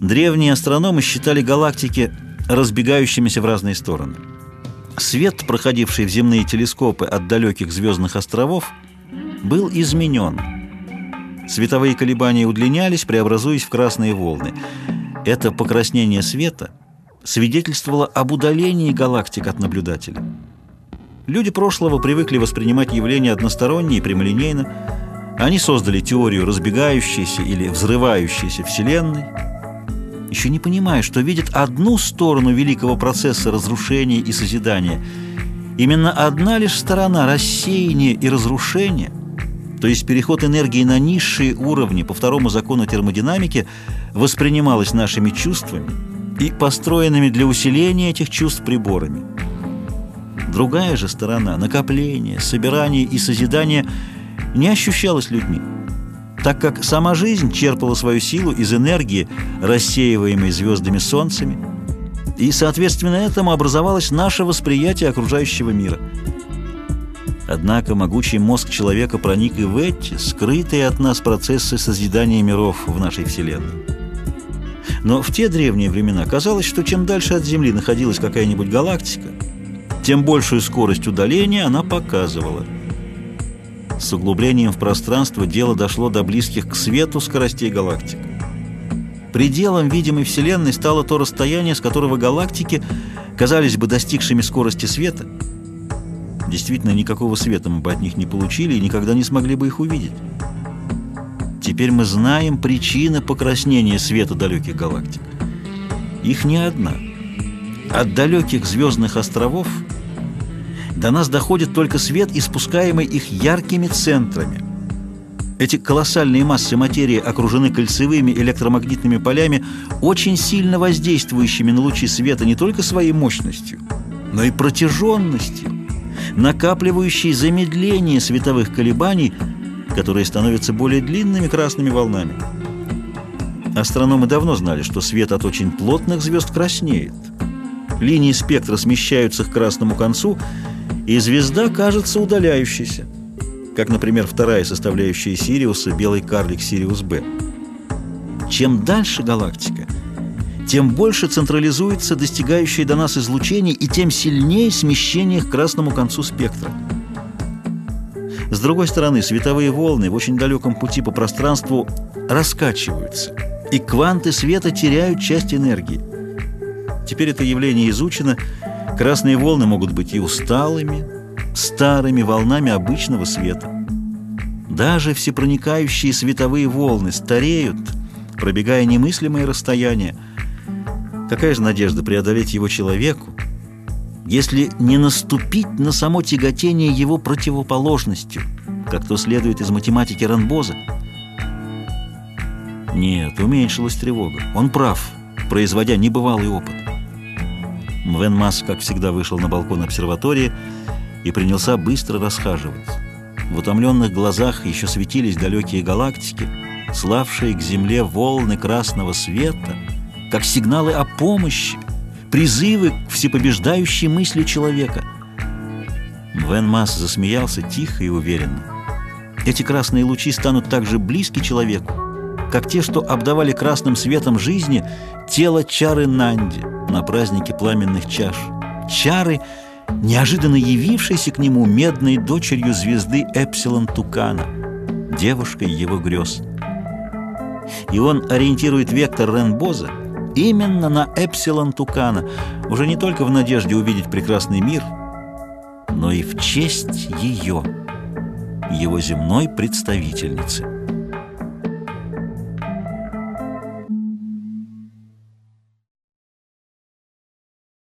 Древние астрономы считали галактики разбегающимися в разные стороны. Свет, проходивший в земные телескопы от далеких звездных островов, был изменен. Световые колебания удлинялись, преобразуясь в красные волны. Это покраснение света свидетельствовало об удалении галактик от наблюдателя. Люди прошлого привыкли воспринимать явления односторонне и прямолинейно. Они создали теорию разбегающейся или взрывающейся Вселенной, еще не понимая, что видят одну сторону великого процесса разрушения и созидания. Именно одна лишь сторона рассеяния и разрушения, то есть переход энергии на низшие уровни по второму закону термодинамики, воспринималась нашими чувствами и построенными для усиления этих чувств приборами. Другая же сторона, накопление, собирание и созидание, не ощущалась людьми так как сама жизнь черпала свою силу из энергии, рассеиваемой звездами солнцами, и, соответственно, этому образовалось наше восприятие окружающего мира. Однако могучий мозг человека проник и в эти, скрытые от нас процессы созидания миров в нашей Вселенной. Но в те древние времена казалось, что чем дальше от Земли находилась какая-нибудь галактика, тем большую скорость удаления она показывала – с углублением в пространство дело дошло до близких к свету скоростей галактик. Пределом видимой Вселенной стало то расстояние, с которого галактики казались бы достигшими скорости света. Действительно, никакого света мы бы от них не получили и никогда не смогли бы их увидеть. Теперь мы знаем причины покраснения света далеких галактик. Их не одна. От далеких звездных островов – до нас доходит только свет, испускаемый их яркими центрами. Эти колоссальные массы материи окружены кольцевыми электромагнитными полями, очень сильно воздействующими на лучи света не только своей мощностью, но и протяженностью, накапливающей замедление световых колебаний, которые становятся более длинными красными волнами. Астрономы давно знали, что свет от очень плотных звезд краснеет. Линии спектра смещаются к красному концу – и звезда кажется удаляющейся, как, например, вторая составляющая Сириуса, белый карлик Сириус-Б. Чем дальше галактика, тем больше централизуется достигающее до нас излучение и тем сильнее смещение к красному концу спектра. С другой стороны, световые волны в очень далеком пути по пространству раскачиваются, и кванты света теряют часть энергии. Теперь это явление изучено, Красные волны могут быть и усталыми, старыми волнами обычного света. Даже всепроникающие световые волны стареют, пробегая немыслимые расстояния. Какая же надежда преодолеть его человеку, если не наступить на само тяготение его противоположностью, как то следует из математики Ранбоза? Нет, уменьшилась тревога. Он прав, производя небывалый опыт. Мвен Масс, как всегда, вышел на балкон обсерватории и принялся быстро расхаживать. В утомленных глазах еще светились далекие галактики, славшие к Земле волны красного света, как сигналы о помощи, призывы к всепобеждающей мысли человека. Мвен Масс засмеялся тихо и уверенно. Эти красные лучи станут так же близки человеку, как те, что обдавали красным светом жизни тело Чары Нанди на празднике пламенных чаш. Чары, неожиданно явившейся к нему медной дочерью звезды Эпсилон Тукана, девушкой его грез. И он ориентирует вектор Ренбоза именно на Эпсилон Тукана, уже не только в надежде увидеть прекрасный мир, но и в честь ее, его земной представительницы.